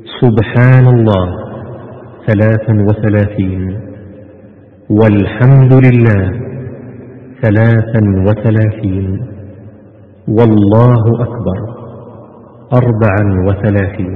سبحان الله ثلاثا وثلاثين والحمد لله ثلاثا وثلاثين والله أكبر أربعا وثلاثين